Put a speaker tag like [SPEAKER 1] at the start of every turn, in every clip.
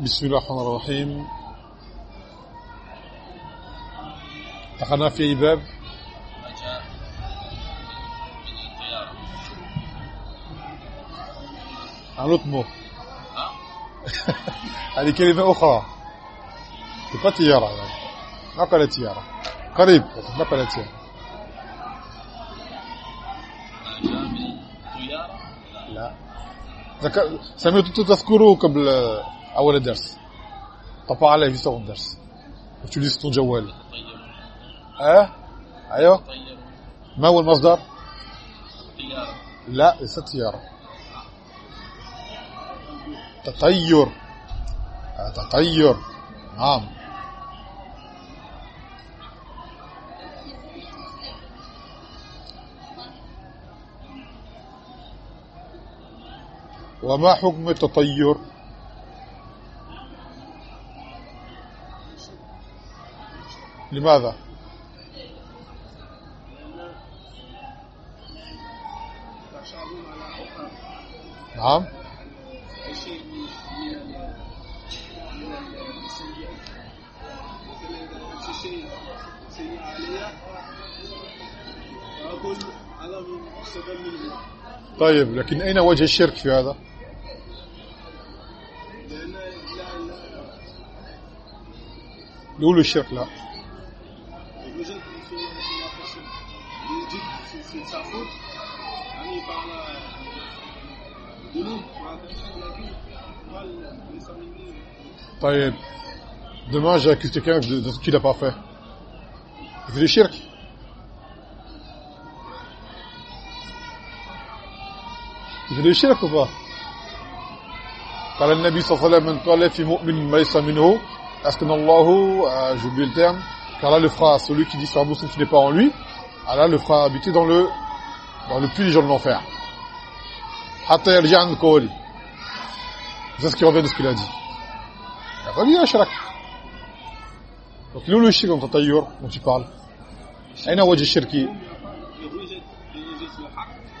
[SPEAKER 1] بسم الله الرحمن الرحيم. دخلنا في أي باب mot هذه كلمة أخرى. تبقى تيارة. يعني. قال تيارة. قريب. ما قال تيارة. لا. ذك... سمعت تذكره قبل أول درس طبق عليه في صوت وشو لي صوت جوالي طيب. ها؟ أيوه. طيب. ما هو المصدر؟ لا ستيار تطير. تطير. نعم. وما حكم التطير؟
[SPEAKER 2] سبب منه
[SPEAKER 1] طيب لكن أين وجه الشرك في هذا؟ يقولوا الشرك لا. demain j'accuse quelqu'un de, de ce qu'il n'a pas fait il fait du shirk il fait du shirk ou pas قال النبي صلى الله عليه وسلم من قال في مؤمن ليس منه أسكن الله euh, j'ai oublié le terme car là le fera celui qui dit sur un musulman qui n'est pas en lui Allah le fera habiter dans le dans le puits des gens de l'enfer حتى يرجع عن قولي c'est ce qui revient de ce qu'il a dit وبيشرك وكلوا له الشرك متطير وتفعل أين وجه الشرك؟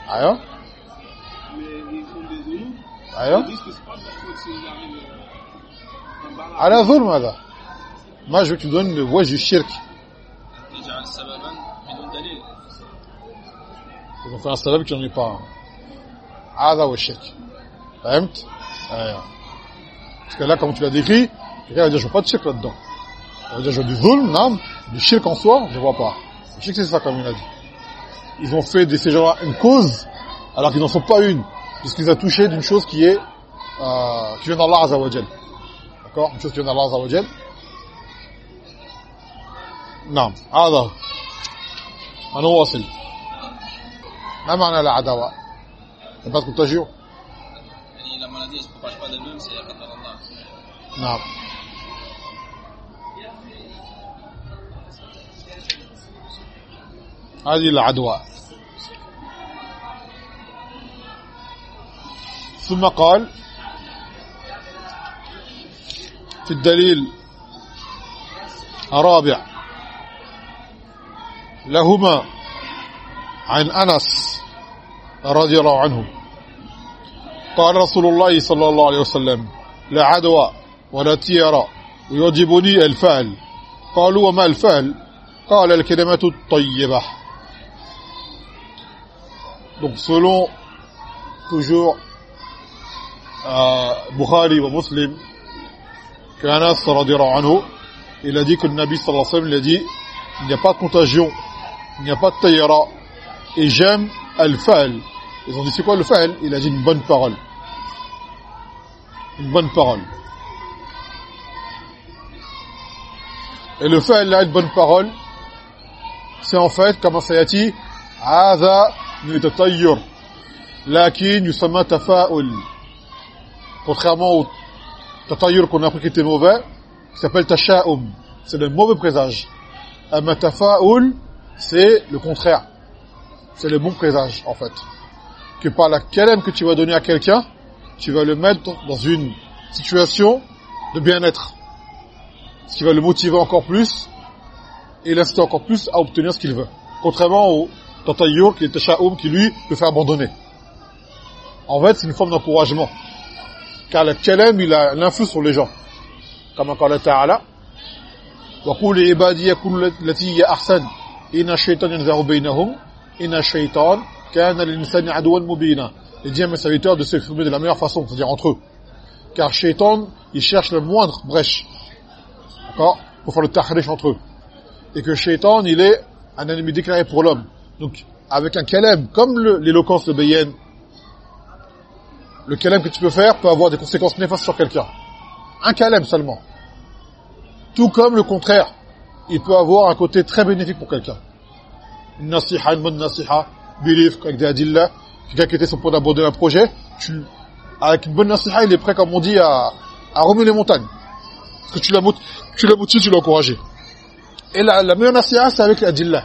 [SPEAKER 1] أيوه. أيوه. على ظلم هذا. ما جبت بدون وجه الشرك.
[SPEAKER 2] تجعل سببا بدون دليل
[SPEAKER 1] يكون السبب كان يقام هذا هو الشرك. فهمت؟ أيوه. Parce que là comme tu l'as décrit quelqu'un va dire je vois pas de shirk là-dedans on va dire je vois du zulm non du shirk en soi je vois pas le shirk c'est ça comme il a dit ils ont fait de ces gens-là une cause alors qu'ils n'en sont pas une puisqu'ils ont touché d'une chose qui est euh, qui vient d'Allah Azza wa Jal d'accord une chose qui vient d'Allah Azza wa Jal نعم هذا هو. هنواصل ما معنى العداوة C'est pas de contagion
[SPEAKER 2] يعني la maladie ne se propage pas d'elle-même, c'est قدر الله.
[SPEAKER 1] نعم هذه العدوى. ثم قال في الدليل الرابع لهما عن أنس رضي الله عنه. قال رسول الله صلى الله عليه وسلم لا عدوى ولا تيرا ويعجبني الفعل. قالوا وما الفعل؟ قال الكلمة الطيبة. Donc selon toujours euh, Bukhari ou Muslim, qu'Anas anhu, il a dit que le Nabi sallallahu alayhi wa sallam, il a dit il n'y a pas de contagion, il n'y a pas de taïra, et j'aime al-fa'al. Ils ont dit c'est quoi le fa'al Il a dit une bonne parole. Une bonne parole. Et le fa'al là, une bonne parole, c'est en fait, comme ça y aza « من التطير لكن يسمى تفاؤل contrairement au tatayur qu'on a appris qui était mauvais qui s'appelle tasha'um c'est le mauvais présage amma tafaul c'est le contraire c'est le bon présage en fait que par la kalem que tu vas donner à quelqu'un tu vas le mettre dans une situation de bien-être ce qui va le motiver encore plus et l'inciter encore plus à obtenir ce qu'il veut contrairement au tatayyur qui est tasha'um qui lui le fait abandonner en fait c'est une forme d'encouragement car le kalem il a l'influence sur les gens كما قال تعالى وقول عبادي كل التي هي أحسن إن الشيطان ينزع بينهم إن الشيطان كان للإنسان عدوا مبينا et dit à mes serviteurs de s'exprimer de la meilleure façon, c'est-à-dire entre eux. Car Shaitan, il cherche le moindre brèche. D'accord Pour faire le tahrish entre eux. Et que Shaitan, il est un ennemi déclaré pour l'homme. Donc, avec un kalem, comme l'éloquence de Bayen, le kalem que tu peux faire peut avoir des conséquences néfastes sur quelqu'un. Un kalem seulement. Tout comme le contraire, il peut avoir un côté très bénéfique pour quelqu'un. Une nasiha, une bonne nasiha, belief, avec des adillah, quelqu'un qui était le point d'abandonner un projet, tu, avec une bonne nasiha, il est prêt, comme on dit, à, à remuer les montagnes. Parce que tu l'as motivé, tu l'as encouragé. Et la, la meilleure nasiha, c'est avec l'adillah.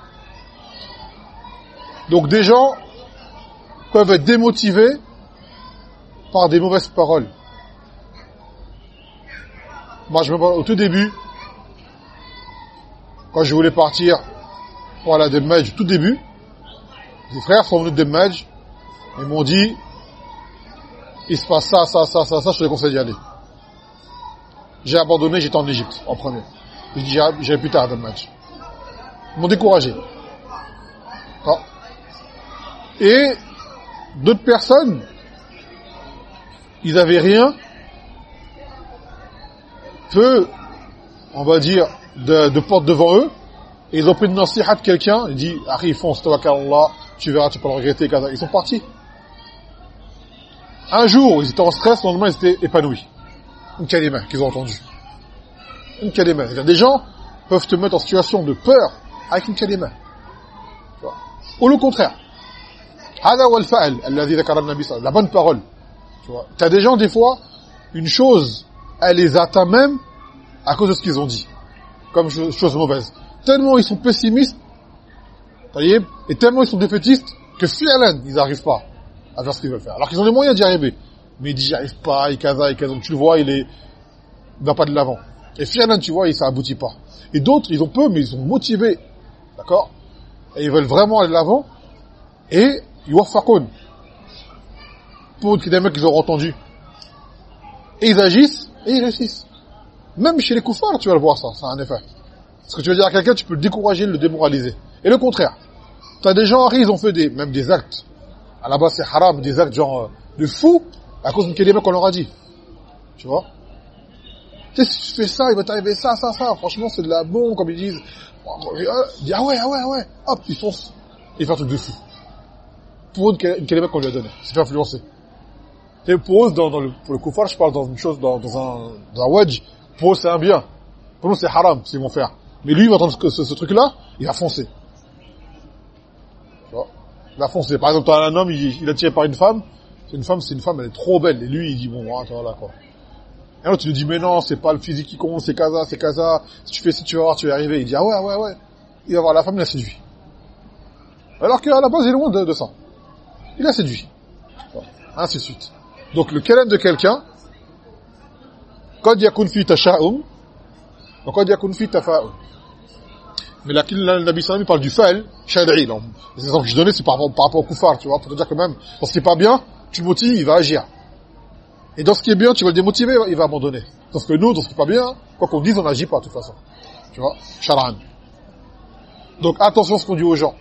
[SPEAKER 1] donc des gens peuvent être démotivés par des mauvaises paroles moi je me au tout début quand je voulais partir pour aller à Demaj, tout début des frères sont venus de Demaj ils m'ont dit, il se passe ça, ça, ça, ça, ça, je te conseille d'y aller. J'ai abandonné, j'étais en Égypte, en premier. J'ai dit, j'irai plus tard le match. Ils m'ont découragé. Et d'autres personnes, ils avaient rien, peu, on va dire, de, porte devant eux, et ils ont pris une nasihat de quelqu'un, il dit, arrive, fonce, Allah, tu verras, tu peux le regretter, ils sont partis. Un jour, ils étaient en stress, le lendemain, ils étaient épanouis. Une kalima qu'ils ont entendu. Une kalima. Des gens peuvent te mettre en situation de peur avec une kalima. Ou le contraire. La bonne parole. Tu as des gens, des fois, une chose, elle les atteint même à cause de ce qu'ils ont dit. Comme chose mauvaise. Tellement ils sont pessimistes, et tellement ils sont défaitistes, que finalement, ils n'arrivent pas à faire ce qu'ils veulent faire. Alors qu'ils ont les moyens d'y arriver. Mais ils disent, j'y arrive pas, il kaza, il kaza. Tu le vois, il est, il va pas de l'avant. Et finalement, tu vois, il ça aboutit pas. Et d'autres, ils ont peu, mais ils sont motivés. D'accord? Et ils veulent vraiment aller de l'avant. Et, yuwaffaqun. Pour des mecs qu'ils auront entendu. Et ils agissent, et ils réussissent. Même chez les koufars, tu vas le voir ça, ça a un effet. Ce que tu veux dire à quelqu'un, tu peux le décourager, le démoraliser. Et le contraire. Tu as des gens, ils ont fait des, même des actes à la base c'est haram, des actes genre euh, de fou, à cause d'une kalima qu'on leur a dit. Tu vois? Tu sais, si tu fais ça, il va t'arriver ça, ça, ça. Franchement, c'est de la bombe, comme ils disent. Dit, ah ouais, ah ouais, ah ouais. Hop, il fonce. Il fait un truc de fou. Pour une kalima qu'on lui a donnée. C'est fait influencer. Et eux, dans, dans le, pour le koufar, je parle dans une chose, dans, dans un, dans un wedge. Eux, c'est un bien. Pour nous, c'est haram, ce qu'ils vont faire. Mais lui, il va entendre ce, truc-là, il va foncer la foncé. Par exemple, as un homme, il, il est attiré par une femme, c'est une femme, c'est une femme, elle est trop belle. Et lui, il dit, bon, attends, là, quoi. Et alors, tu lui dis, mais non, c'est pas le physique qui compte, c'est casa, c'est casa. Si tu fais si tu vas voir, tu vas arriver. Il dit, ah ouais, ouais, ouais. Il va voir la femme, il a séduit. Alors qu'à la base, il est loin de, ça. Il a séduit. Bon, ainsi de suite. Donc, le kalem de quelqu'un, quand yakun fi tasha'um, quand yakun fi tafa'um. Mais là, le Nabi Sallam, il parle du fa'al shad'i. Les exemples que je donnais, c'est par, rapport au koufar, tu vois, pour te dire que même, dans ce qui est pas bien, tu motives, il va agir. Et dans ce qui est bien, tu vas le démotiver, il va abandonner. Parce que nous, dans ce qui est pas bien, quoi qu'on dise, on n'agit pas, de toute façon. Tu vois, shar'an. Donc, attention à ce qu'on dit aux gens.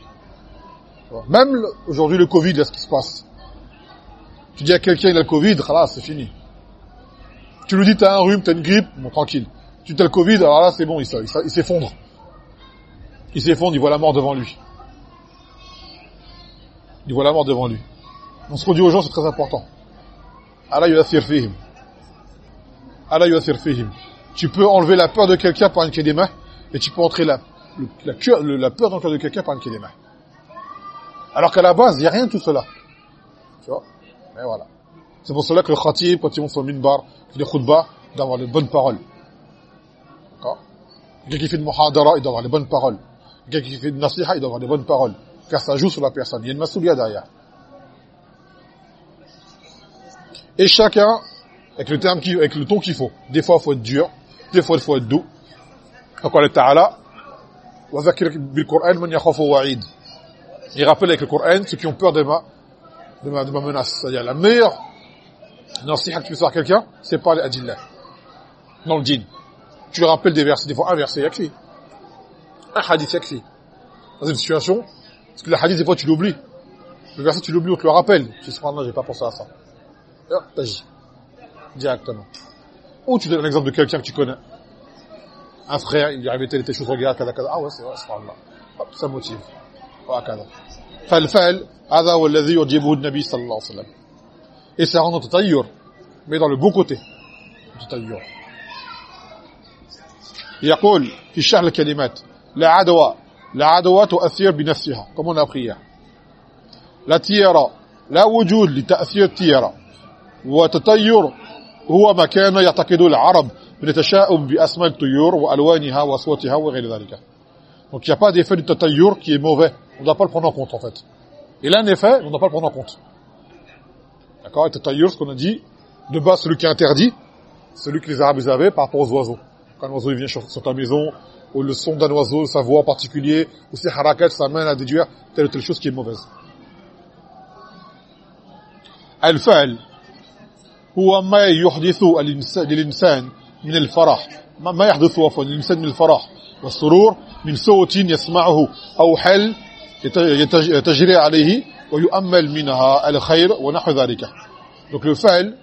[SPEAKER 1] Même aujourd'hui, le Covid, là, ce qui se passe. Tu dis à quelqu'un, il a le Covid, là, c'est fini. Tu lui dis, t'as un rhume, t'as une grippe, bon, tranquille. Tu as le Covid, alors là, c'est bon, il s'effondre il s'effondre, il voit la mort devant lui. Il voit la mort devant lui. Donc ce qu'on dit aux gens, c'est très important. Allah fihim. Allah fihim. Tu peux enlever la peur de quelqu'un par une kedema, et tu peux entrer la, la, peur dans le cœur de quelqu'un par une kedema. Alors qu'à la base, il n'y a rien de tout cela. Tu vois? Mais voilà. C'est pour cela que le khatib, quand il monte sur le minbar, il fait des khutbah, d'avoir de bonnes paroles. D'accord? Quelqu'un qui fait de muhadara, il doit avoir les bonnes paroles. Quelqu'un qui fait de nasiha, il doit avoir les bonnes paroles. Car ça joue sur la personne. Il y a une masoulia derrière. Et chacun, avec le ton qu'il faut. Des fois, il faut être dur. Des fois, il faut être doux. Encore le ta'ala. bil Qur'an man wa'id. Il rappelle avec le Coran ceux qui ont peur de ma, de ma, de ma menace. C'est-à-dire la meilleure nasiha que tu peux faire quelqu'un, c'est parler à Adillah. Dans le djinn. Tu lui rappelles des versets, des fois un verset, yakfi. Un hadith, yakfi. Dans une situation, parce que le hadith, des fois, tu l'oublies. Le verset, tu l'oublies, on te le rappelle. Tu dis, j'ai pas pensé à ça. Et hop, t'agis. Directement. Ou tu donnes l'exemple de quelqu'un que tu connais. Un frère, il lui arrivait telle et telle chose, regarde, kada, kada. Ah ouais, c'est vrai, subhanallah. Hop, ça motive. وهكذا. فالفعل هذا هو الذي يعجبه النبي صلى الله عليه وسلم. et ça rend تطير mais dans le bon côté تطير يقول في شرح الكلمات لا عدوى لا عدوى تؤثر بنفسها comme on لا تيرة لا وجود لتأثير التيرة. وتطير هو ما كان يعتقد العرب من التشاؤم بأسماء الطيور وألوانها وأصواتها وغير ذلك. donc il n'y a pas d'effet du tatayyur qui est mauvais on ne doit pas le prendre en compte en fait. Et là, en effet, on ne doit pas le prendre en compte. D'accord Et tatayyur, ce qu'on a dit, de base, celui qui est interdit, celui que les Arabes avaient par rapport aux oiseaux. Quand un oiseau vient sur, ta maison, ou le son d'un oiseau, sa voix en particulier, ou ses harakat, ça mène à déduire telle ou telle chose qui est mauvaise. الفعل هو ما يحدث للإنسان من الفرح ما يحدث عفوا للإنسان من الفرح والسرور من صوت يسمعه أو حل يتجري عليه ويؤمل منها الخير ونحو ذلك donc le fa'il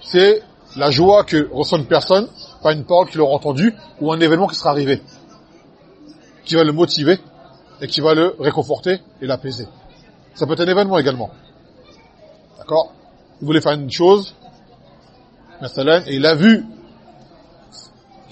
[SPEAKER 1] c'est la joie que ressent une personne par une parole qu'il aura entendue ou un événement qui sera arrivé qui va le motiver et qui va le réconforter et l'apaiser ça peut être un événement également d'accord il voulait faire une chose et il a vu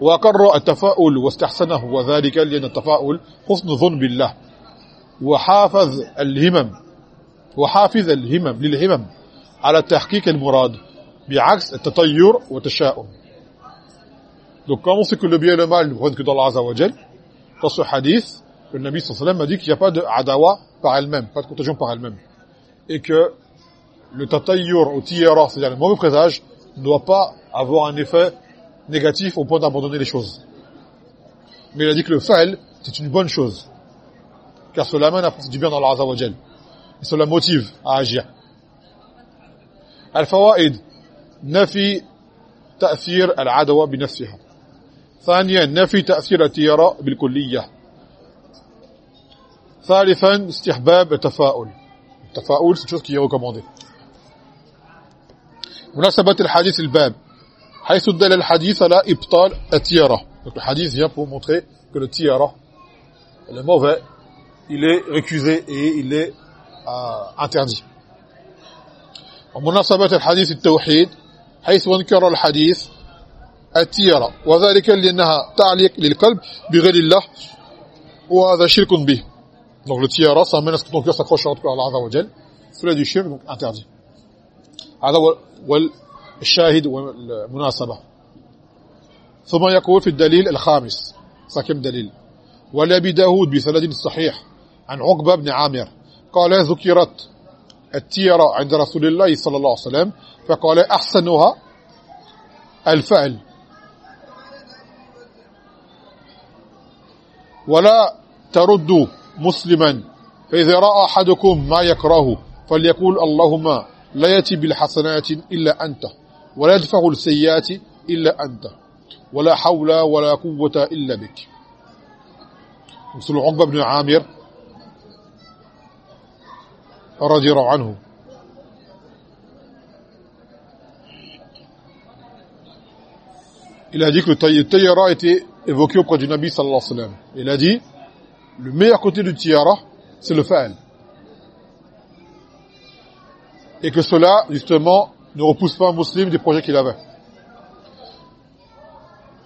[SPEAKER 1] وأقر التفاؤل واستحسنه وذلك لأن التفاؤل حسن ظن بالله وحافظ الهمم وحافظ الهمم للهمم على تحقيق المراد بعكس التطير والتشاؤم donc quand on sait que le bien et le mal ne viennent que dans Allah Azza dans ce hadith le Nabi sallam a dit qu'il n'y a pas de adawa par elle-même pas de contagion par elle-même et que le tatayyur ou tiyara c'est-à-dire le mauvais présage ne doit pas avoir un effet négatif au point d'abandonner les choses mais il a dit que le fa'il c'est une bonne chose car cela mène à penser du bien dans Allah Azza wa Jal. Et cela motive à agir. الفوائد نفي تأثير العدوى بنفسها ثانيا نفي تأثير التيارة بالكلية ثالثا استحباب التفاؤل التفاؤل c'est chose qui est recommandé مناسبة الحديث الباب حيث دل الحديث على إبطال التيارة donc le hadith vient pour montrer que le tiara le mauvais il est récusé et il est euh, interdit ومناسبة الحديث التوحيد حيث انكر الحديث التيرة وذلك لأنها تعليق للقلب بغير الله وهذا شرك به donc le tiara ça amène à ce que ton cœur s'accroche à Allah Azza wa Jal cela du shirk donc interdit هذا والشاهد والمناسبة. ثم يقول في الدليل الخامس cinquième دليل؟ ولأبي داود بسند صحيح عن عقبة بن عامر قال ذكرت التيرة عند رسول الله صلى الله عليه وسلم فقال أحسنها الفعل. ولا تردوا مسلما فإذا رأى أحدكم ما يكره فليقول اللهم لا يأتي بالحسنات إلا أنت. ولا يدفع السيئات إلا أنت ولا حول ولا قوة إلا بك selon عقبة بن عامر radiallahu anhu. Il a dit que le tayyara était évoqué auprès du Nabi sallallahu alayhi wa sallam. Il a dit, le meilleur côté du tiara, c'est le fa'al. Et que cela, justement, ne repousse pas un musulman des projets qu'il avait.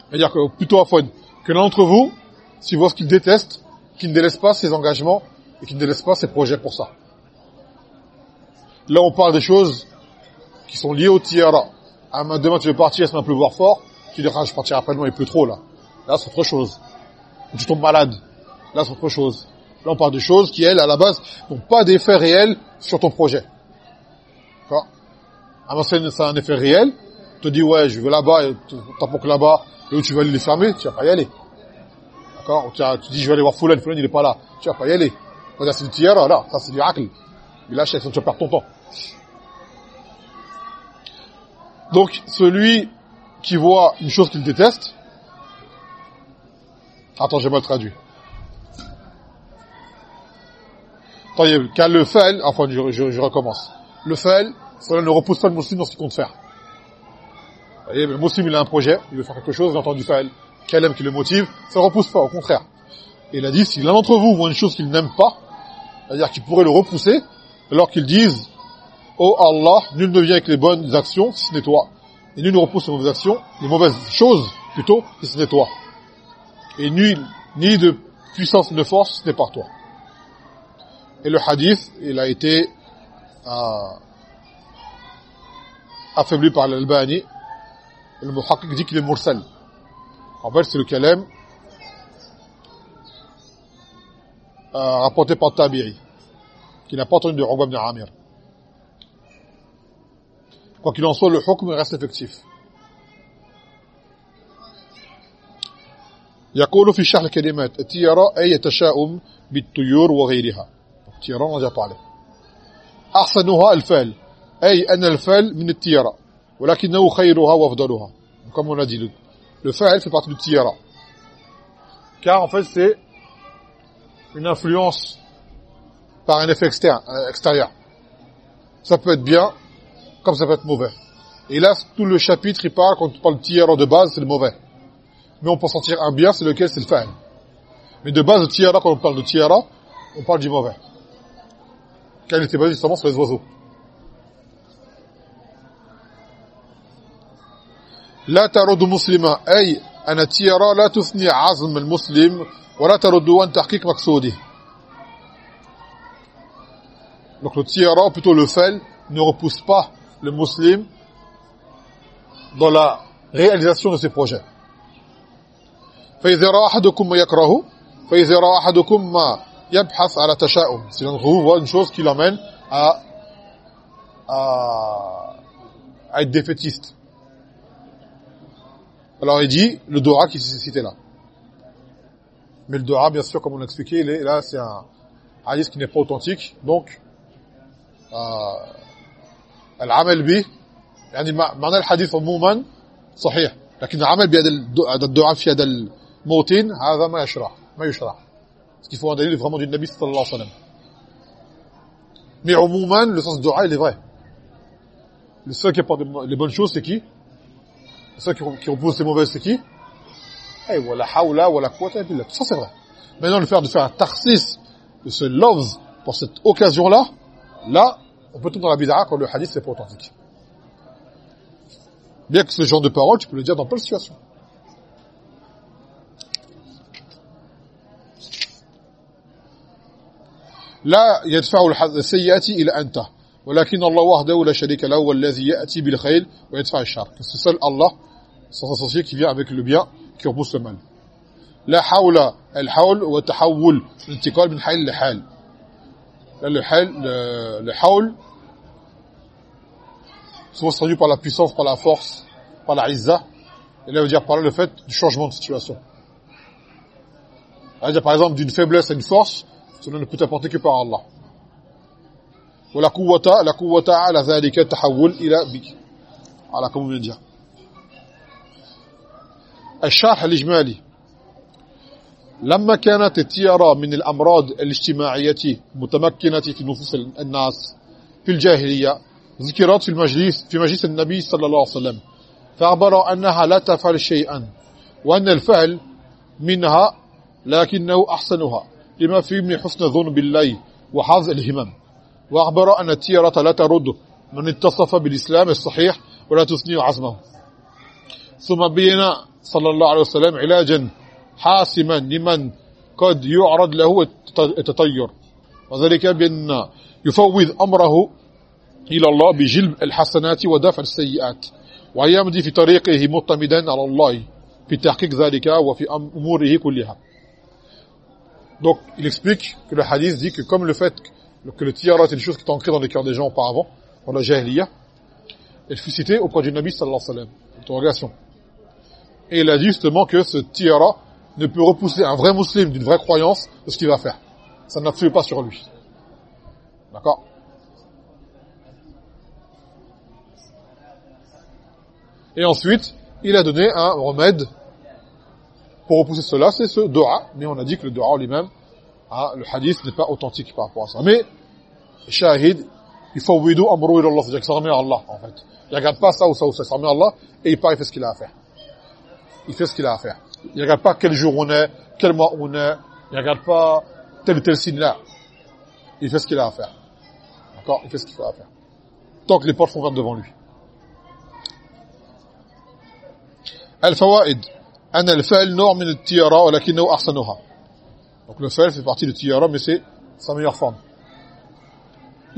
[SPEAKER 1] C'est-à-dire que, plutôt à que l'un d'entre vous, si vous voit ce qu'il déteste, qu'il ne délaisse pas ses engagements et qu'il ne délaisse pas ses projets pour ça. Là, on parle des choses qui sont liées au tiara. Ah, demain, tu veux partir, c'est un pleuvoir fort. Tu dis, ah, je partirai après, non, il pleut trop, là. Là, c'est autre chose. tu tombes malade. Là, c'est autre chose. Là, on parle de choses qui, elles, à la base, n'ont pas d'effet réel sur ton projet. Ah, c'est un effet réel. Tu te dis, ouais, je vais là-bas, t'as que là-bas, et où tu vas aller les fermer, tu vas pas y aller. D'accord? Tu, dis, je vais aller voir Foulan, Foulan, il est pas là. Tu vas pas y aller. C'est du tiara, là, ça c'est du akl. Il lâche, tu vas perdre ton temps. Donc, celui qui voit une chose qu'il déteste, attends, j'ai mal traduit. Attends, car le fel, enfin, je, je, recommence. Le fel, cela ne repousse pas le musulman dans ce qu'il compte faire. Vous voyez, le musulman, il a un projet, il veut faire quelque chose, il entend du quel aime qui le motive, ça ne repousse pas, au contraire. Et il a dit, si l'un d'entre vous voit une chose qu'il n'aime pas, c'est-à-dire qu'il pourrait le repousser, alors qu'ils disent, oh Allah, nul ne vient avec les bonnes actions si ce n'est toi et nul ne repousse les mauvaises actions, les mauvaises choses plutôt, si ce n'est toi. Et ni, ni de puissance ni de force, ce n'est par toi. Et le hadith, il a été euh, affaibli par l'Albani. Et le Muhakkik dit qu'il est mursal. En fait, c'est le kalem euh, rapporté par Tabiri, qui n'a pas entendu de Rogab ibn Amir. Quoi qu'il en soit, le hukm reste effectif. يقول في شرح الكلمات التيارة أي يتشاؤم بالطيور وغيرها التيارة on a déjà parlé أحسنها الفال أي أن الفال من التيارة ولكنه خيرها وأفضلها comme on a dit le, le fa'al fait partie du tiyara car en fait c'est une influence par un effet externe, extérieur ça peut être bien comme ça peut être mauvais. Et là, tout le chapitre, il parle, quand on parle de tiara de base, c'est le mauvais. Mais on peut sentir un bien, c'est lequel C'est le fa'al. Mais de base, le tiara, quand on parle de tiara, on parle du mauvais. Car il était basé justement sur les oiseaux. لا ترد مسلما أي أن التيارة لا تثني عزم المسلم ولا ترد عن تحقيق مقصوده donc le tiara ou plutôt le fel ne repousse pas le musulman dans la réalisation de ses projets. فإذا رأى أحدكم ما يكره فإذا رأى أحدكم ما يبحث على تشاؤم d'entre vous voit une chose qui l'amène à, à, à être défaitiste alors il dit le Dora qui s'est cité là mais le Dora bien sûr comme on l'a expliqué il est, là c'est un hadith qui n'est pas authentique donc euh, العمل به يعني معنى الحديث عموما صحيح لكن العمل بهذا الدعاء في هذا الموتين هذا ما يشرع ما يشرع ce qu'il faut un dalil vraiment du Nabi sallallahu alayhi wa sallam mais عموما le sens du dua il est vrai le seul qui apporte les bonnes choses c'est qui le seul qui repousse les mauvaises c'est qui eh wala hawla wala quwwata billah ça c'est vrai maintenant le faire de faire un tarsis de ce love pour cette occasion là là on peut tomber dans la bid'a quand le hadith c'est pas authentique. Bien que ce genre de parole, tu peux le dire dans plein de situations. لا يدفع السيئات إلى أنت ولكن الله وحده لا شريك له والذي يأتي بالخير ويدفع الشر c'est seul Allah sans associé qui vient avec le bien qui repousse le mal لا حول الحول والتحول الانتقال من حال لحال Là, le hal, le, le haul, souvent traduit par la puissance, par la force, par la izza. Et là, veut dire par là le fait du changement de situation. Ça veut dire par exemple d'une faiblesse à une force, cela ne peut apporter que par Allah. ولا قوة لا قوة على ذلك التحول إلى بك على comme on vient de dire الشرح الإجمالي. لما كانت التيارة من الأمراض الاجتماعية متمكنة في نفوس الناس في الجاهلية ذكرت في المجلس في مجلس النبي صلى الله عليه وسلم فأخبر أنها لا تفعل شيئا وأن الفعل منها لكنه أحسنها لما فيه من حسن الظن بالله وحظ الهمم. وأخبر أن التيرة لا ترد من اتصف بالإسلام الصحيح ولا تثني عزمه. ثم بين صلى الله عليه وسلم علاجا حاسما لمن قد يعرض له التطير وذلك بأن يفوض أمره إلى الله بجلب الحسنات ودفع السيئات ويمضي في طريقه مطمدا على الله في تحقيق ذلك وفي أموره كلها Donc, il explique que le hadith dit que comme le fait que le tiara est une chose qui est ancrée dans les cœurs des gens auparavant, dans la jahiliya, elle fut citée auprès du Nabi sallallahu alayhi wa sallam. Interrogation. Et il a dit justement que ce tiara ne peut repousser un vrai musulman d'une vraie croyance de ce qu'il va faire. Ça n'influe pas sur lui. D'accord? Et ensuite, il a donné un remède pour repousser cela, c'est ce dua. Mais on a dit que le dua lui-même, ah, le hadith n'est pas authentique par rapport à ça. Mais, shahid, il faut widu amru ila Allah, c'est-à-dire que ça remet à Allah, en fait. Il regarde pas ça ou ça ou ça, ça remet à Allah, et il part, il fait ce qu'il a à faire Il fait ce qu'il a à faire. Il regarde pas quel jour on est, quel mois on est, il regarde pas tel ou tel signe là. Il fait ce qu'il a à faire. D'accord Il fait ce qu'il faut à faire. Tant que les portes sont ouvertes devant lui. Al-Fawaid. أن الفعل نوع من التيارة ولكنه أحسنها donc le فعل fait partie du tiara mais c'est sa meilleure forme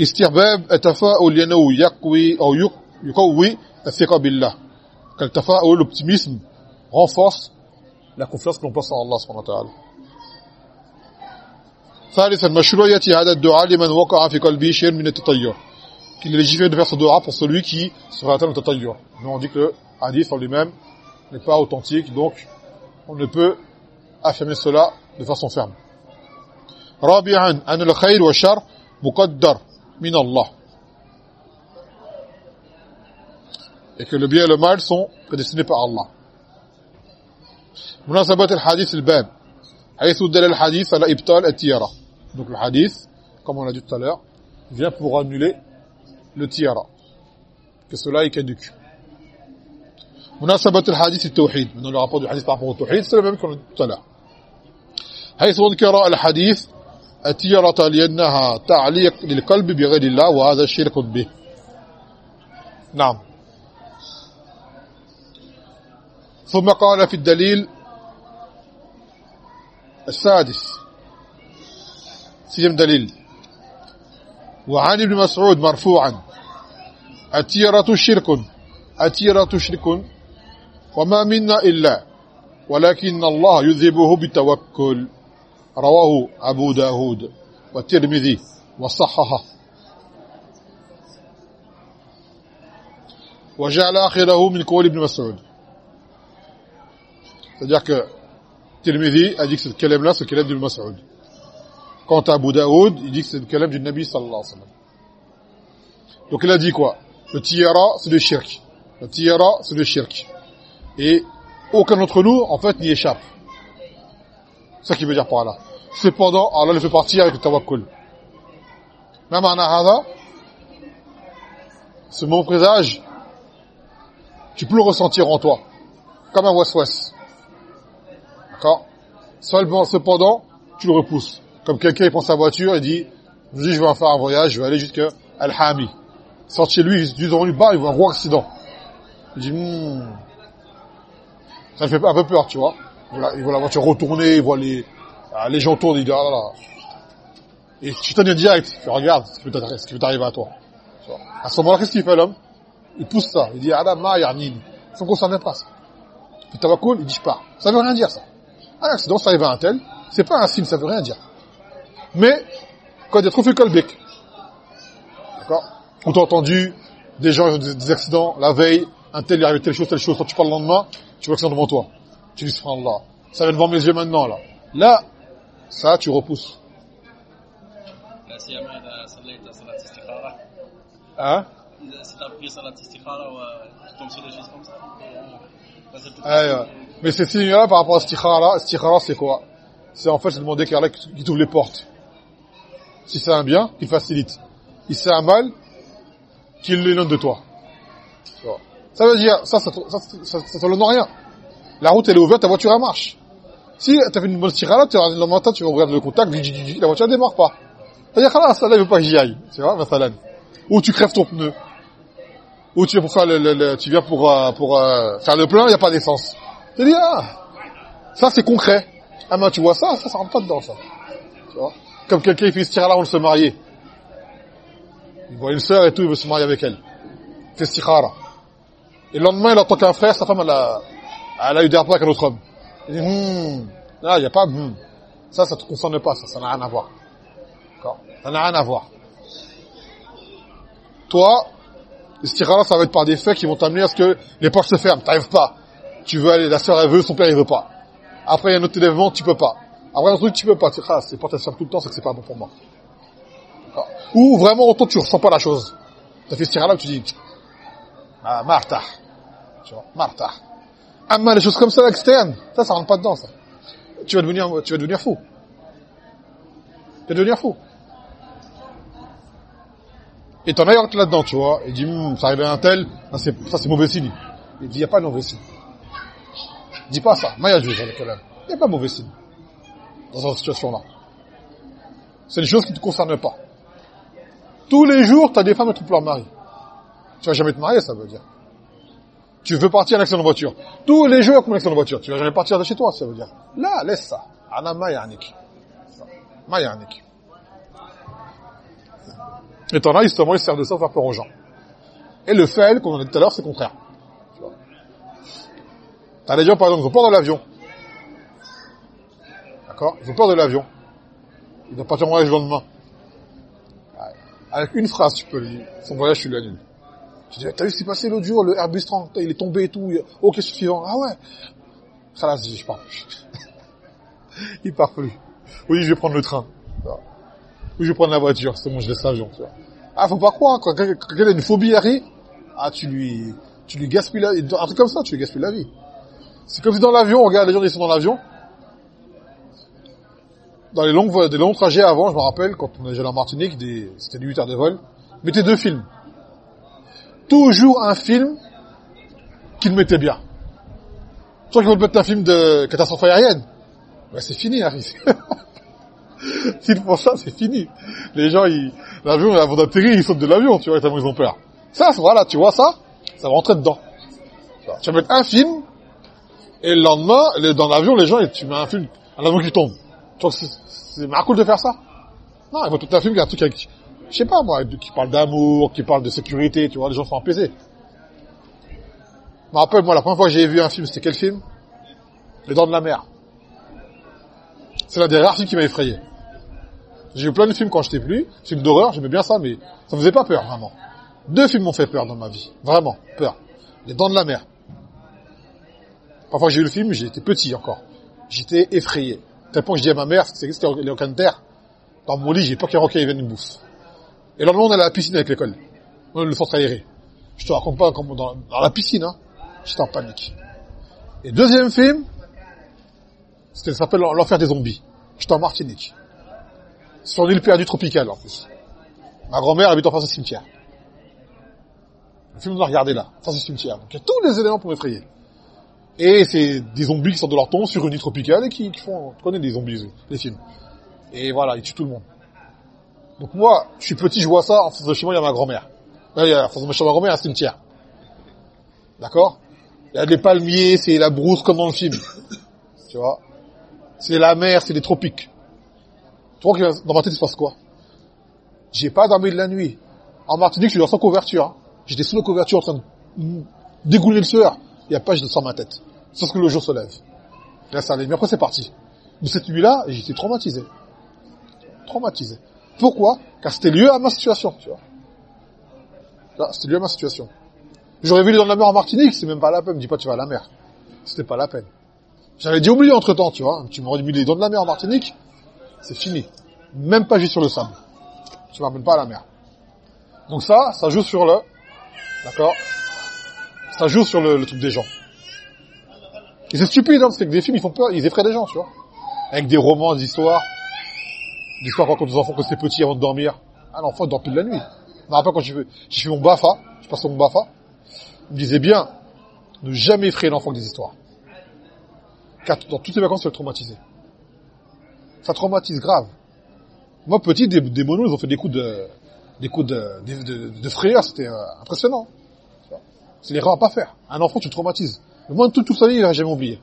[SPEAKER 1] استحباب التفاؤل لأنه يقوي أو يقوي الثقة بالله كالتفاؤل l'optimisme renforce la confiance que l'on place en Allah سبحانه وتعالى ثالثا مشروعية هذا الدعاء لمن وقع في قلبه شيء من التطير qu'il est légiféré de faire ce dua pour celui qui sera atteint de tatayyur. Mais on dit que le hadith en lui-même n'est pas authentique, donc on ne peut affirmer cela de façon ferme. رابعا أن الخير والشر مقدر من الله et que le bien et le mal sont prédestinés par Allah. مناسبة الحديث الباب. حيث دل الحديث على إبطال التيارة. دونك الحديث كما قلنا tout à l'heure vient pour annuler le tira que cela est caduc. مناسبة الحديث التوحيد. من له rapport du hadith par rapport au tawhid c'est le même حيث ذكر الحديث التيارة لأنها تعليق للقلب بغير الله وهذا الشرك به. نعم. ثم قال في الدليل السادس. سيم دليل. وعن ابن مسعود مرفوعا. التيرة شرك. التيرة شرك. وما منا إلا. ولكن الله يذهبه بالتوكل. رواه أبو داود والترمذي وصححه. وجعل آخره من قول ابن مسعود. C'est-à-dire que Tirmidhi a dit que ce kalem-là, c'est le kalem d'Ibn Mas'ud. Quant à Abu Daoud, il dit que c'est le kalem du Nabi sallallahu alayhi wa sallam. Donc il a dit quoi? Le tiara, c'est le shirk. Le tiara, c'est le shirk. Et aucun d'entre nous, en fait, n'y échappe. C'est ça qu'il veut dire par là. Cependant, Allah le fait partir avec le tawakkul. Même en ce bon présage, tu peux le ressentir en toi. Comme un waswas. D'accord Seulement, cependant, tu le repousses. Comme quelqu'un, il prend sa voiture et dit, je dis, je faire un voyage, je vais aller jusqu'à Al-Hami. Sort chez lui, juste devant lui, bah, il voit un gros accident. Il dit, hmm. ça fait un peu peur, tu vois. Il voit la voiture retourner, il voit les, ah, les gens tournent, il dit, ah là là. Et tu t'en dis direct, tu regardes ce qui peut t'arriver à toi. À ce moment-là, qu'est-ce qu'il fait l'homme? Il pousse ça, il dit, Adam ma yarnin. Ça ne concerne pas ça. Puis il dit, je pars. Ça veut rien dire ça. Un accident, ça arrive à un tel, c'est pas un signe, ça veut rien dire. Mais, quand il y a trop fait colbec, d'accord? On t'a entendu, des gens, des, des accidents, la veille, un tel, il arrive telle chose, telle chose, quand tu parles le lendemain, tu vois que c'est devant toi. Tu dis, là. Ça vient devant mes yeux maintenant, là. Là, ça, tu repousses. Hein? Ah, Mais ces signes-là, par rapport à stikhara, stikhara c'est quoi? C'est en fait, c'est demander qu'il qui t'ouvre les portes. Si c'est un bien, il facilite. Si c'est un mal, qu'il l'éloigne de toi. Ça veut dire, ça, ça, ça, ça, ça te donne rien. La route, elle est ouverte, ta voiture, elle marche. Si t'as fait une bonne là, tu matin, tu le contact, la voiture ne démarre pas. C'est-à-dire, là, ça, il veut pas que j'y aille. Tu vois, Ou tu crèves ton pneu. Ou tu viens pour faire le, le, tu viens pour, euh, pour euh, faire le plein, il n'y a pas d'essence. Tu dis, ah, ça c'est concret. Ah ben tu vois ça, ça, rentre pas dedans, ça. Tu vois? Comme quelqu'un qui fait ce là on se marier. Il voit une sœur et tout, il veut se marier avec elle. Il fait stikhara. Et le lendemain, il entend qu'un frère, sa femme, elle a, elle a eu des rapports avec un autre homme. Il dit, hum, là, il n'y a pas, hum. Ça, ça te concerne pas, ça, ça n'a rien à voir. D'accord? Ça n'a rien à voir. Toi, Istikhara, ça va être par des faits qui vont t'amener à ce que les portes se ferment. T'arrives pas. Tu veux aller, la sœur elle veut, son père il veut pas. Après il y a un autre événement, tu peux pas. Après un truc, tu peux pas. Tu ah, c'est portes se ferment tout le temps, c'est que c'est pas bon pour moi. Ou vraiment, autant tu ressens pas la chose. T'as fait Istikhara, tu dis, ah, Martha. Tu vois, Martha. Ah, les choses comme ça, externes, ça, ça rentre pas dedans, ça. Tu vas devenir, tu vas devenir fou. Tu vas devenir fou. Et t'en as un là-dedans, tu vois. Il dit, hm, ça arrive à un tel, ça c'est mauvais signe. Il dit, il n'y a pas de mauvais signe. Dis pas ça. Maya Il n'y a pas de mauvais signe. Dans cette situation-là. C'est une chose qui ne te concerne pas. Tous les jours, tu as des femmes qui trompent leur mari. Tu vas jamais te marier, ça veut dire. Tu veux partir en accident de voiture. Tous les jours, comme accident de voiture. Tu vas jamais partir de chez toi, ça veut dire. Là, laisse ça. Ana Mayanik. Mayanik. Et t'en as, justement, ils servent de ça pour faire peur aux gens. Et le fait, comme on a dit tout à l'heure, c'est contraire. T'as des gens, par exemple, ils ont peur de l'avion. D'accord? Ils ont peur de l'avion. Ils doivent partir en voyage le lendemain. Avec une phrase, tu peux lui dire, son voyage, tu l'annules. Je dis, t'as vu ce qui s'est passé l'autre jour, le Airbus 30, il est tombé et tout. Ok, suffisant. Ah ouais. Dit, je pars plus. il part plus. Oui, je vais prendre le train. Je vais prendre la voiture. C'est bon, je laisse l'avion. Ah, faut pas croire, quand quelqu'un a une phobie arrive, ah, tu lui, tu lui gaspilles la vie. Un truc comme ça, tu lui gaspilles la vie. C'est comme si dans l'avion, regarde, les gens, ils sont dans l'avion. Dans les longues, des longs trajets avant, je me rappelle, quand on allait en Martinique, c'était du 8 heures de vol, mettez deux films. Toujours un film qui me mettait bien. Toi qui veulent mettre un film de catastrophe aérienne, ben c'est fini, Harry. S'ils font ça, c'est fini. Les gens, ils, l'avion, avant d'atterrir, ils sautent de l'avion, tu vois, ils ont peur. Ça, voilà, tu vois ça, ça va rentrer dedans. Tu vas mettre un film, et le lendemain, dans l'avion, les gens, tu mets un film, un avion qui tombe. Tu vois, c'est cool de faire ça. Non, il faut tout un film qui a un truc avec, je sais pas moi, qui parle d'amour, qui parle de sécurité, tu vois, les gens sont apaisés. Je me rappelle, moi, la première fois que j'ai vu un film, c'était quel film? Les Dents de la Mer. C'est l'un des rares films qui m'a effrayé. J'ai eu plein de films quand j'étais plus, films d'horreur, j'aimais bien ça, mais ça me faisait pas peur, vraiment. Deux films m'ont fait peur dans ma vie. Vraiment, peur. Les Dents de la Mer. Parfois j'ai eu le film, j'étais petit encore. J'étais effrayé. Tel point que je dis à ma mère, c'était les requins terre. Dans mon lit, j'ai peur qu'un requin vienne me bouffe. Et le lendemain, on est à la piscine avec l'école. On le centre aéré. Je te raconte pas comment dans, la piscine, hein. J'étais en panique. Et deuxième film, c'était, s'appelle L'enfer des zombies. J'étais en Martinique. Sur l'île perdue tropicale, en plus. Ma grand-mère habite en face du cimetière. Le film, on a regardé là, face du cimetière. Donc, il y a tous les éléments pour m'effrayer. Et c'est des zombies qui sortent de leur tombe sur une île tropicale et qui, font, tu connais des zombies, les films. Et voilà, ils tuent tout le monde. Donc moi, je suis petit, je vois ça, en face de chez moi, il y a ma grand-mère. Il y a, en face de chez ma grand-mère, un cimetière. D'accord? Il y a des palmiers, c'est la brousse comme dans le film. Tu vois? C'est la mer, c'est les tropiques. Tu vois que dans ma tête, il se passe quoi? J'ai pas dormi de la nuit. En Martinique, je suis sans couverture. Hein. J'étais sous la couverture en train de dégouler le sueur. Il n'y a pas de sang ma tête. Sauf que le jour se lève. Là, ça allait. Mais après, c'est parti. Mais cette nuit-là, j'étais traumatisé. Traumatisé. Pourquoi? Car c'était lieu à ma situation, tu vois. C'était lieu à ma situation. J'aurais vu dans la mer en Martinique, c'est même pas la peine. Me dis pas tu vas à la mer. C'était pas la peine. J'avais dit oublié entre temps, tu vois. Tu m'aurais mis les dents de la mer en Martinique, c'est fini. Même pas juste sur le sable. Tu m'amènes pas à la mer. Donc ça, ça joue sur le, d'accord? Ça joue sur le, truc des gens. Et c'est stupide, hein, c'est que des films, ils font peur, ils effraient des gens, tu vois. Avec des romans, des histoires. Des fois, quand aux enfants, quand c'est petit, avant de dormir. Ah, l'enfant, dort plus de la nuit. Je me rappelle quand j'ai fait mon BAFA, je passais mon BAFA, il me disait bien, ne jamais effrayer l'enfant avec des histoires. dans toutes les vacances, tu vas traumatiser. Ça traumatise grave. Moi, petit, des, monos, ils ont fait des coups de, des coups de, de, frayeur, c'était euh, impressionnant. C'est l'erreur à pas faire. Un enfant, tu le traumatises. Le moins tout, tout ça, il va jamais oublier.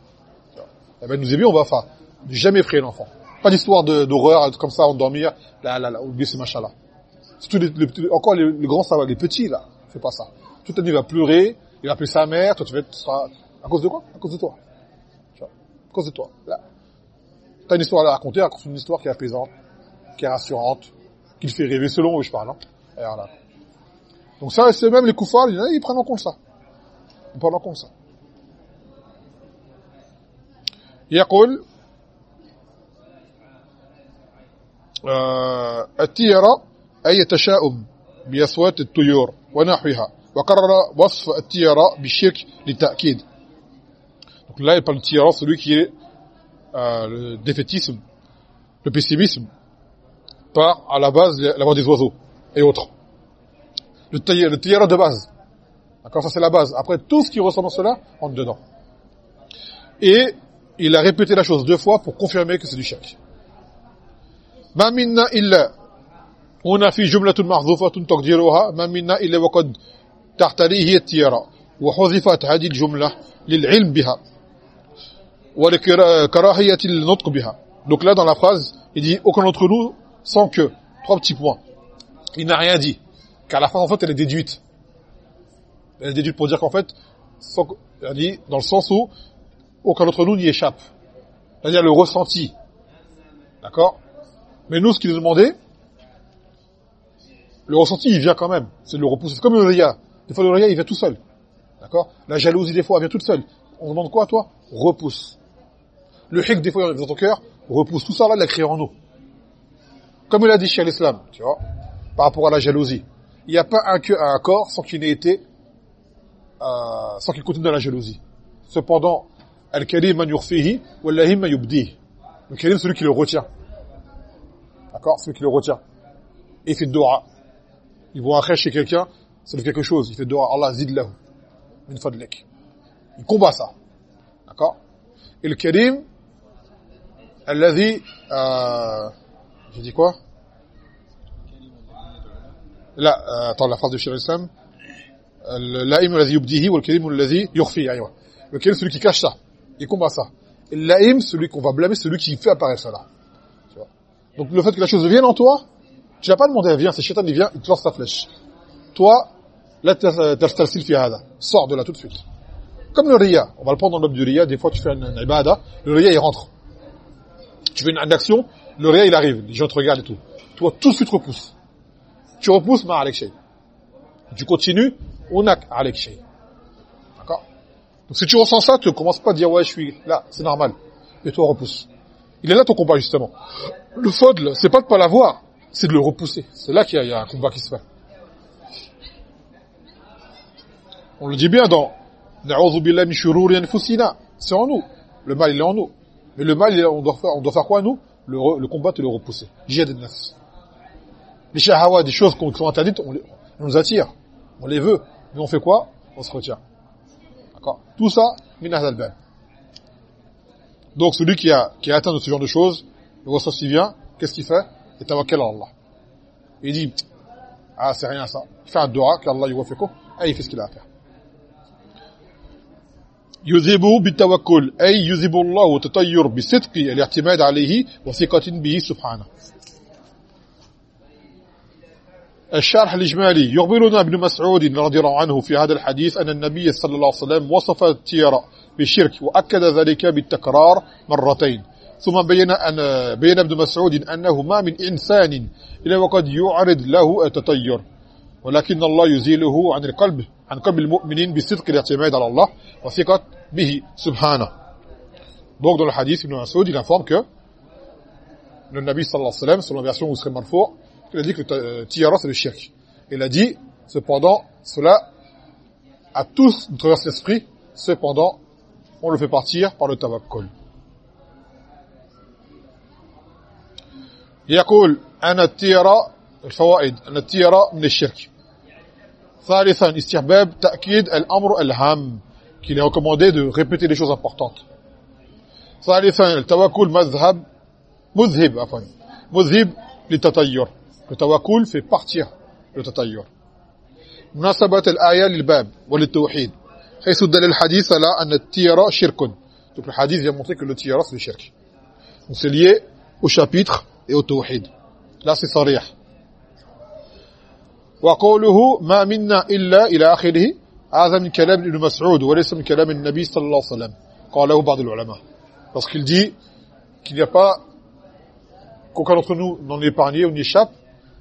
[SPEAKER 1] Eh ben, nous aimons, on va faire. Jamais effrayer l'enfant. Pas d'histoire d'horreur, comme ça, endormir, là, là, là, oublier ces machins-là. Encore les, les, grands, ça va, les petits, là, fais pas ça. Toute la nuit, il va pleurer, il va appeler sa mère, toi, tu vas être, à cause de quoi? À cause de toi. À cause de toi. Là. T'as une histoire à raconter, raconte une histoire qui est apaisante, qui est rassurante, qui le fait rêver selon où je parle, hein. Et voilà. Donc ça, c'est même les koufars, ils prennent en compte ça. Ils prennent en compte ça. يقول التيرة أي تشاؤم بأصوات الطيور ونحوها وقرر وصف التيرة بالشرك للتأكيد donc là il parle de tira celui qui est euh, le défaitisme le pessimisme par à la base la voix des oiseaux et autres le tira, le tira de base d'accord ça c'est la base après tout ce qui ressemble à cela entre dedans et il a répété la chose deux fois pour confirmer que c'est du shirk ما منا إلا هنا في جملة محذوفة تقديرها ما منا إلا وقد تحتريه هي التيرة وحذفت هذه الجملة للعلم بها ولكراهية النطق بها donc là dans la phrase il dit aucun d'entre nous sans que trois petits points il n'a rien dit car la phrase en fait elle est déduite elle est déduite pour dire qu'en fait sans, il dit dans le sens où aucun d'entre nous n'y échappe c'est-à-dire le ressenti d'accord? Mais nous, ce qu'il nous demandait, le ressenti, il vient quand même. C'est le repousser. C'est comme le ria. Des fois, le ria, il vient tout seul. D'accord? La jalousie, des fois, elle vient toute seule. On demande quoi, toi? Repousse. Le hik, des fois, dans ton cœur, repousse. Tout ça, là, il a créé en nous. Comme il a dit chez l'islam, tu vois, par rapport à la jalousie. Il n'y a pas un, un corps sans qu'il n'ait été, euh, sans qu'il continue dans la jalousie. Cependant, al-karim man yurfihi, wallahim man yubdih. Le karim, celui qui le retient. D'accord? Celui qui le retient. Et il fait dua. Il voit un khèche chez quelqu'un, ça quelque chose. Il fait dua. Allah zid lahu. Min fadlik. Il combat ça. D'accord? Et le karim, alladhi, euh, j'ai dit quoi Là, euh, attends, la phrase de Shir Islam. Alladhi yubdihi ou le karim alladhi yukhfi. Le karim, celui qui cache ça. Il combat ça. Et l'a'im, celui qu'on va blâmer, celui qui fait apparaître ça là. Donc le fait que la chose vienne en toi, tu n'as pas demandé, viens, c'est Shaitan, il vient, il te lance sa flèche. Toi, la tastalsil fi. Sors de là tout de suite. Comme le riya. On va le prendre dans l'homme du riya. Des fois, tu fais une ibada, le riya, il rentre. Tu fais une, une action, le riya, il arrive. Les gens te regardent et tout. Toi, tout de suite repousses. Tu repousses, ma shay. Tu continues, onak alek shay. D'accord? Donc si tu ressens ça, tu ne commences pas à dire, ouais, je suis là, c'est normal. Et toi, repousse. Il est là ton combat, justement. Le fodle, c'est pas de pas l'avoir, c'est de le repousser. C'est là qu'il y, y, a un combat qui se fait. On le dit bien dans c'est en nous. Le mal, il est en nous. Mais le mal, on doit faire, on doit faire quoi, nous? Le, le combattre et le repousser. Jihad nas. Les shahawa, des choses qui sont interdites, on, les, on nous attire. On les veut. Mais on fait quoi? On se retient. D'accord? Tout ça, minaz al Donc celui qui a, qui a atteint de ce genre de choses, le ressort s'il vient, qu'est-ce qu'il fait? Il tawakkal à Allah. Il dit, ah c'est rien ça. Il fait un dua, qu'Allah yuwafiqo, et il fait ce qu'il a à faire. يذهب بالتوكل أي يذهب الله تطير بصدق الاعتماد عليه وثقة به سبحانه. الشرح الإجمالي يخبرنا ابن مسعود رضي الله عنه في هذا الحديث أن النبي صلى الله عليه وسلم وصف التيرة بالشرك وأكد ذلك بالتكرار مرتين. ثم بين أن بين ابن مسعود أنه ما من إنسان إلا وقد يعرض له التطير. ولكن الله يزيله عن القلب عن قلب المؤمنين بصدق الاعتماد على الله وثقة به سبحانه Donc dans le hadith, Ibn Mas'ud, il informe que le Nabi sallallahu alayhi wa sallam, selon la version où serait marfour, il a dit que le tiyara c'est le shirk. Il a dit, cependant, cela a tous nous traverse l'esprit, cependant, on le fait partir par le tawakkul. يقول أن التيرة الفوائد أن النتيرة من الشرك. ثالثا استحباب تأكيد الأمر الهام qu'il est recommandé de répéter les choses importantes. ثالثا التوكل مذهب مذهب عفوا مذهب للتطير. التوكل في partir للتطير مناسبة الآية للباب وللتوحيد حيث دل الحديث على أن التيرة شرك. Donc le hadith vient montrer que le tiyara c'est le shirk. Donc c'est lié au chapitre et au tawhid. وقوله ما منا إلا إلى آخره هذا من كلام ابن مسعود وليس من كلام النبي صلى الله عليه وسلم قاله بعض العلماء parce qu'il dit qu'il n'y a pas qu'aucun d'entre nous n'en est épargné ou n'y échappe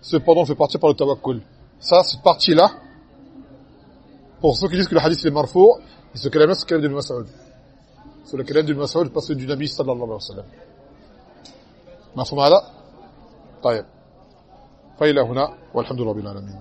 [SPEAKER 1] cependant on fait partir par le tawakkul ça cette partie là pour ceux qui disent que le hadith est marfou et ce kalam c'est le kalam de Mas'ud c'est le kalam de Mas'ud parce que du Nabi sallallahu alayhi wa sallam مفهوم هذا طيب فإلى هنا والحمد لله رب العالمين.